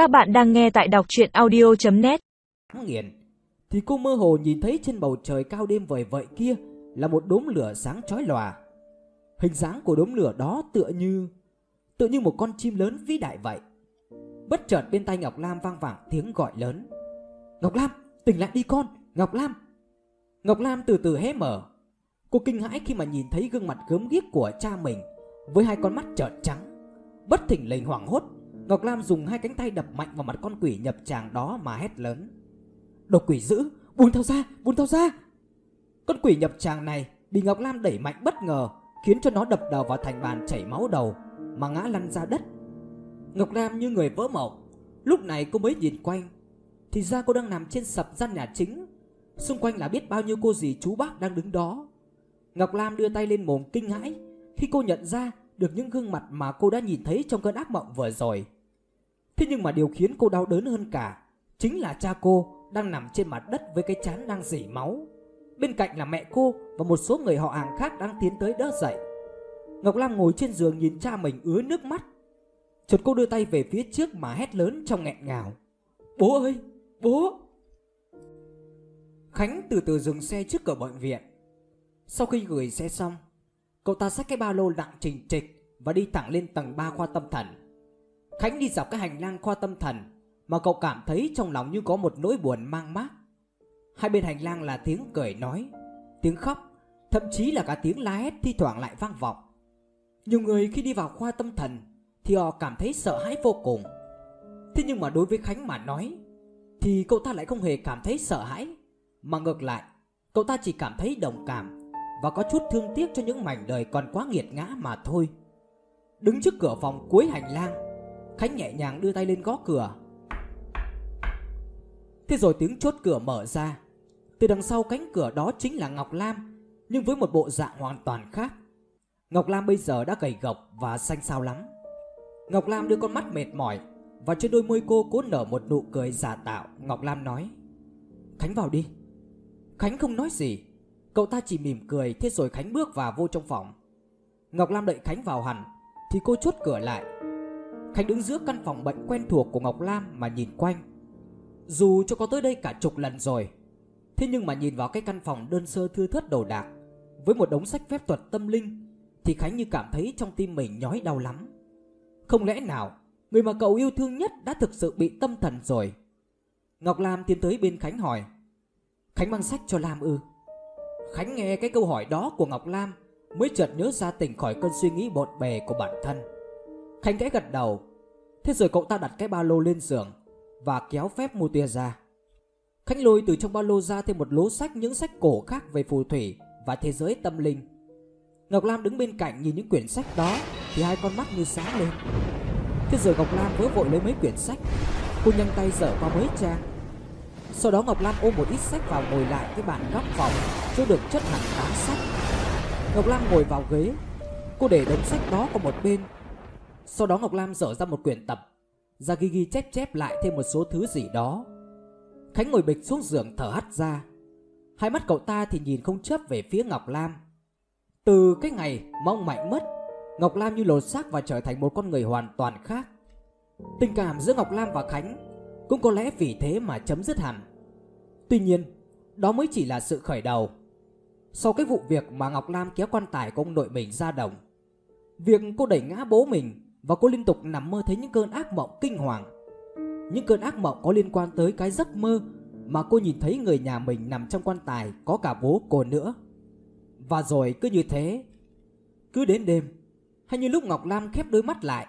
Các bạn đang nghe tại đọc chuyện audio.net nghiền thì cô mơ hồ nhìn thấy trên bầu trời cao đêm vời vợi kia là một đốm lửa sáng chói lòa. Hình dáng của đốm lửa đó tựa như tựa như một con chim lớn vĩ đại vậy. Bất chợt bên tay Ngọc Lam vang vẳng tiếng gọi lớn. "Ngọc Lam, tỉnh lại đi con, Ngọc Lam." Ngọc Lam từ từ hé mở. Cô kinh hãi khi mà nhìn thấy gương mặt gớm ghiếc của cha mình với hai con mắt trợn trắng. Bất thình lình hoảng hốt, Ngọc Lam dùng hai cánh tay đập mạnh vào mặt con quỷ nhập tràng đó mà hét lớn. Đồ quỷ dữ, buông tao ra, buông tao ra. Con quỷ nhập tràng này bị Ngọc Lam đẩy mạnh bất ngờ, khiến cho nó đập đầu vào thành bàn chảy máu đầu mà ngã lăn ra đất. Ngọc Lam như người vỡ mộng, lúc này cô mới nhìn quanh, thì ra cô đang nằm trên sập gian nhà chính, xung quanh là biết bao nhiêu cô dì chú bác đang đứng đó. Ngọc Lam đưa tay lên mồm kinh hãi khi cô nhận ra được những gương mặt mà cô đã nhìn thấy trong cơn ác mộng vừa rồi. Thế nhưng mà điều khiến cô đau đớn hơn cả chính là cha cô đang nằm trên mặt đất với cái chán đang rỉ máu. Bên cạnh là mẹ cô và một số người họ hàng khác đang tiến tới đỡ dậy. Ngọc Lam ngồi trên giường nhìn cha mình ứa nước mắt. Chợt cô đưa tay về phía trước mà hét lớn trong nghẹn ngào. Bố ơi, bố! Khánh từ từ dừng xe trước cửa bệnh viện. Sau khi gửi xe xong, cậu ta xách cái ba lô nặng trình trịch và đi thẳng lên tầng 3 khoa tâm thần. Khánh đi dọc cái hành lang khoa tâm thần mà cậu cảm thấy trong lòng như có một nỗi buồn mang mát. Hai bên hành lang là tiếng cười nói, tiếng khóc, thậm chí là cả tiếng la hét thi thoảng lại vang vọng. Nhiều người khi đi vào khoa tâm thần thì họ cảm thấy sợ hãi vô cùng. Thế nhưng mà đối với Khánh mà nói thì cậu ta lại không hề cảm thấy sợ hãi, mà ngược lại, cậu ta chỉ cảm thấy đồng cảm và có chút thương tiếc cho những mảnh đời còn quá nghiệt ngã mà thôi. Đứng trước cửa phòng cuối hành lang, Khánh nhẹ nhàng đưa tay lên gõ cửa. Thế rồi tiếng chốt cửa mở ra. Từ đằng sau cánh cửa đó chính là Ngọc Lam, nhưng với một bộ dạng hoàn toàn khác. Ngọc Lam bây giờ đã gầy gộc và xanh xao lắm. Ngọc Lam đưa con mắt mệt mỏi và trên đôi môi cô cố nở một nụ cười giả tạo. Ngọc Lam nói: "Khánh vào đi." Khánh không nói gì, cậu ta chỉ mỉm cười. Thế rồi Khánh bước vào vô trong phòng. Ngọc Lam đợi Khánh vào hẳn thì cô chốt cửa lại Khánh đứng giữa căn phòng bệnh quen thuộc của Ngọc Lam mà nhìn quanh. Dù cho có tới đây cả chục lần rồi, thế nhưng mà nhìn vào cái căn phòng đơn sơ thưa thớt đồ đạc với một đống sách phép thuật tâm linh thì Khánh như cảm thấy trong tim mình nhói đau lắm. Không lẽ nào người mà cậu yêu thương nhất đã thực sự bị tâm thần rồi? Ngọc Lam tiến tới bên Khánh hỏi. Khánh mang sách cho Lam ư? Khánh nghe cái câu hỏi đó của Ngọc Lam mới chợt nhớ ra tỉnh khỏi cơn suy nghĩ bộn bề của bản thân. Khánh kẽ gật đầu. Thế rồi cậu ta đặt cái ba lô lên giường Và kéo phép mua tia ra. Khánh lôi từ trong ba lô ra thêm một lố sách, Những sách cổ khác về phù thủy Và thế giới tâm linh. Ngọc Lam đứng bên cạnh nhìn những quyển sách đó Thì hai con mắt như sáng lên. Thế rồi Ngọc Lam vớ vội lấy mấy quyển sách. Cô nhanh tay dở qua mấy trang. Sau đó Ngọc Lam ôm một ít sách vào ngồi lại cái bàn góc phòng, Chỗ được chất hẳn tám sách. Ngọc Lam ngồi vào ghế. Cô để đống sách đó qua một bên sau đó Ngọc Lam dở ra một quyển tập. Ra ghi ghi chép chép lại thêm một số thứ gì đó. Khánh ngồi bịch xuống giường thở hắt ra. Hai mắt cậu ta thì nhìn không chớp về phía Ngọc Lam. Từ cái ngày mong mạnh mất, Ngọc Lam như lột xác và trở thành một con người hoàn toàn khác. Tình cảm giữa Ngọc Lam và Khánh Cũng có lẽ vì thế mà chấm dứt hẳn. Tuy nhiên, Đó mới chỉ là sự khởi đầu. Sau cái vụ việc mà Ngọc Lam kéo quan tài của ông nội mình ra đồng, Việc cô đẩy ngã bố mình và cô liên tục nằm mơ thấy những cơn ác mộng kinh hoàng. Những cơn ác mộng có liên quan tới cái giấc mơ mà cô nhìn thấy người nhà mình nằm trong quan tài có cả bố cô nữa. Và rồi cứ như thế, cứ đến đêm, hay như lúc Ngọc Lam khép đôi mắt lại,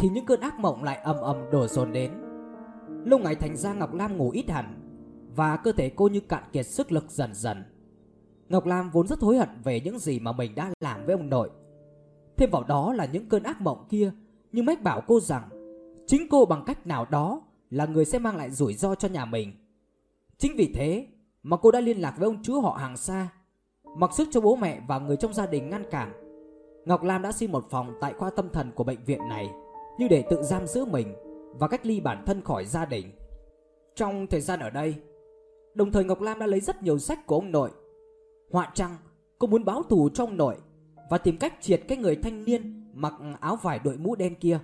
thì những cơn ác mộng lại ầm ầm đổ dồn đến. Lúc ngày thành ra Ngọc Lam ngủ ít hẳn và cơ thể cô như cạn kiệt sức lực dần dần. Ngọc Lam vốn rất hối hận về những gì mà mình đã làm với ông nội. Thêm vào đó là những cơn ác mộng kia. Nhưng Mách bảo cô rằng, Chính cô bằng cách nào đó Là người sẽ mang lại rủi ro cho nhà mình. Chính vì thế Mà cô đã liên lạc với ông chú họ hàng xa, Mặc sức cho bố mẹ và người trong gia đình ngăn cản. Ngọc Lam đã xin một phòng tại khoa tâm thần của bệnh viện này, Như để tự giam giữ mình Và cách ly bản thân khỏi gia đình. Trong thời gian ở đây, Đồng thời Ngọc Lam đã lấy rất nhiều sách của ông nội. Họa trăng, Cô muốn báo thù cho ông nội và tìm cách triệt cái người thanh niên mặc áo vải đội mũ đen kia.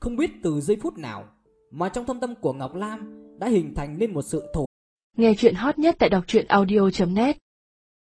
Không biết từ giây phút nào, Mà trong thâm tâm của Ngọc Lam đã hình thành nên một sự thổ Nghe chuyện hot nhất tại đọc truyện audio.net